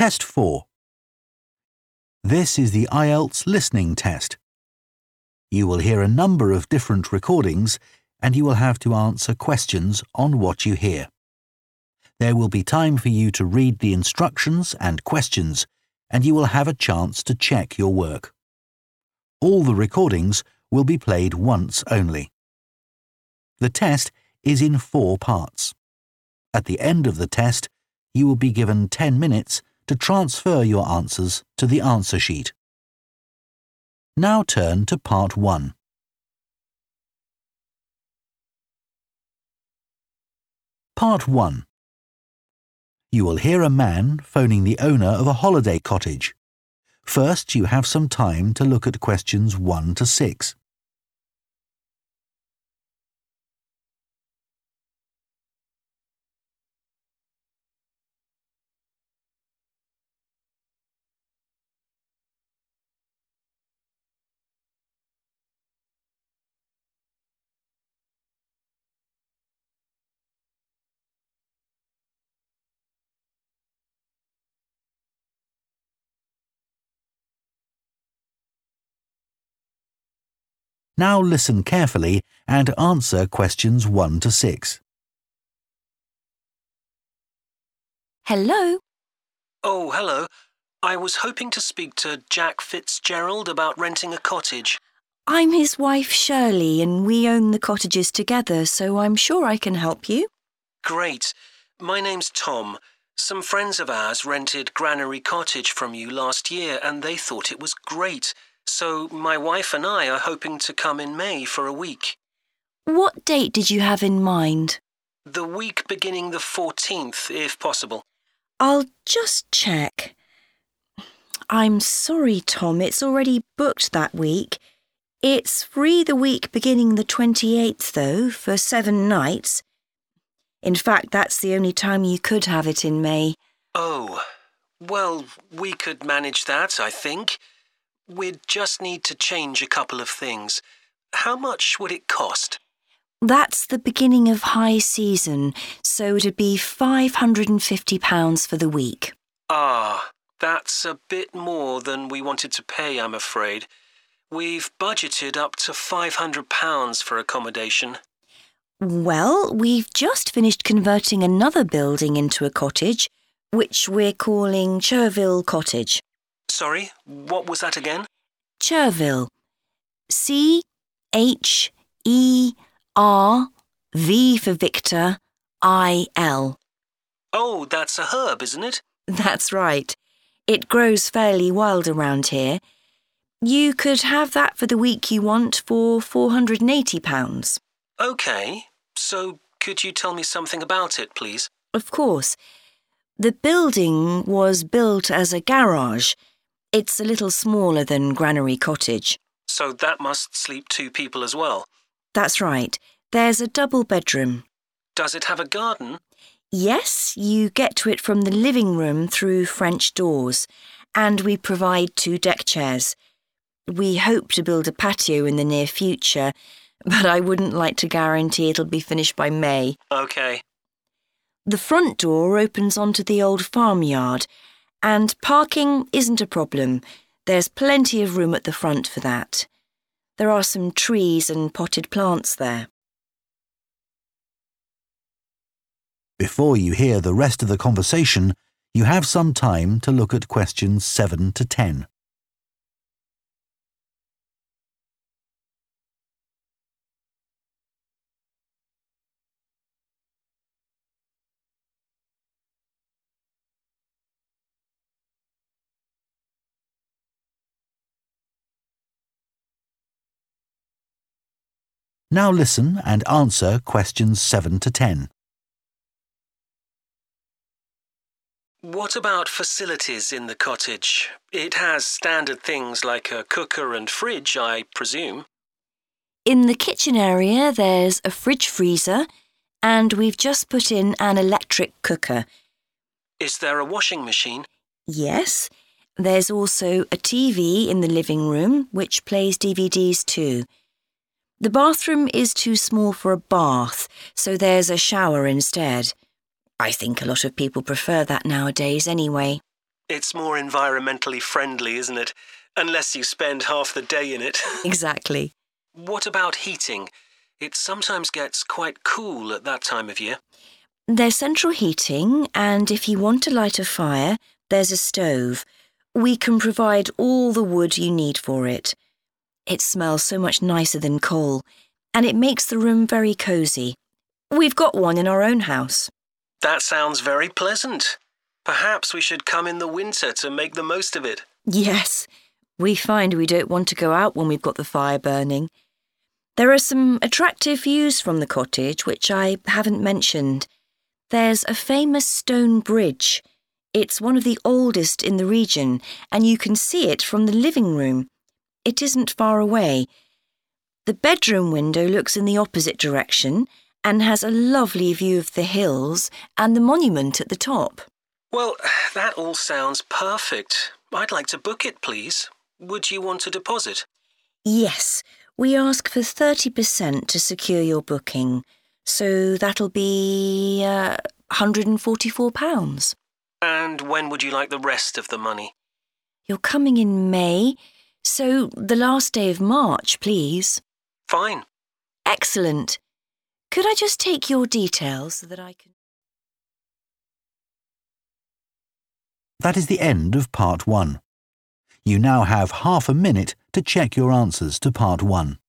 Test 4. This is the IELTS listening test. You will hear a number of different recordings and you will have to answer questions on what you hear. There will be time for you to read the instructions and questions and you will have a chance to check your work. All the recordings will be played once only. The test is in four parts. At the end of the test, you will be given 10 minutes to transfer your answers to the answer sheet. Now turn to part 1. Part 1 You will hear a man phoning the owner of a holiday cottage. First, you have some time to look at questions 1 to 6. Now listen carefully and answer questions 1 to 6. Hello? Oh, hello. I was hoping to speak to Jack Fitzgerald about renting a cottage. I'm his wife Shirley and we own the cottages together, so I'm sure I can help you. Great. My name's Tom. Some friends of ours rented Granary Cottage from you last year and they thought it was great. So my wife and I are hoping to come in May for a week. What date did you have in mind? The week beginning the 14th, if possible. I'll just check. I'm sorry, Tom, it's already booked that week. It's free the week beginning the 28th, though, for seven nights. In fact, that's the only time you could have it in May. Oh, well, we could manage that, I think. We'd just need to change a couple of things. How much would it cost? That's the beginning of high season, so it'd be £550 for the week. Ah, that's a bit more than we wanted to pay, I'm afraid. We've budgeted up to £500 for accommodation. Well, we've just finished converting another building into a cottage, which we're calling Chervil Cottage. Sorry, what was that again? Chervil. C H E R V for Victor I L. Oh, that's a herb, isn't it? That's right. It grows fairly wild around here. You could have that for the week you want for £480. OK, so could you tell me something about it, please? Of course. The building was built as a garage. It's a little smaller than Granary Cottage. So that must sleep two people as well. That's right. There's a double bedroom. Does it have a garden? Yes, you get to it from the living room through French doors, and we provide two deck chairs. We hope to build a patio in the near future, but I wouldn't like to guarantee it'll be finished by May. OK. The front door opens onto the old farmyard, and parking isn't a problem. There's plenty of room at the front for that. There are some trees and potted plants there. Before you hear the rest of the conversation, you have some time to look at questions 7 to 10. Now listen and answer questions 7 to 10. What about facilities in the cottage? It has standard things like a cooker and fridge, I presume. In the kitchen area, there's a fridge freezer, and we've just put in an electric cooker. Is there a washing machine? Yes, there's also a TV in the living room, which plays DVDs too. The bathroom is too small for a bath, so there's a shower instead. I think a lot of people prefer that nowadays anyway. It's more environmentally friendly, isn't it? Unless you spend half the day in it. Exactly. what about heating? It sometimes gets quite cool at that time of year. There's central heating, and if you want to light a fire, there's a stove. We can provide all the wood you need for it. It smells so much nicer than coal, and it makes the room very cosy. We've got one in our own house. That sounds very pleasant. Perhaps we should come in the winter to make the most of it. Yes, we find we don't want to go out when we've got the fire burning. There are some attractive views from the cottage which I haven't mentioned. There's a famous stone bridge. It's one of the oldest in the region, and you can see it from the living room. It isn't far away. The bedroom window looks in the opposite direction and has a lovely view of the hills and the monument at the top. Well, that all sounds perfect. I'd like to book it, please. Would you want a deposit? Yes, we ask for 30% to secure your booking, so that'll be uh, £144. And when would you like the rest of the money? You're coming in May, so the last day of March, please. Fine. Excellent. Could I just take your details so that I can. That is the end of part one. You now have half a minute to check your answers to part one.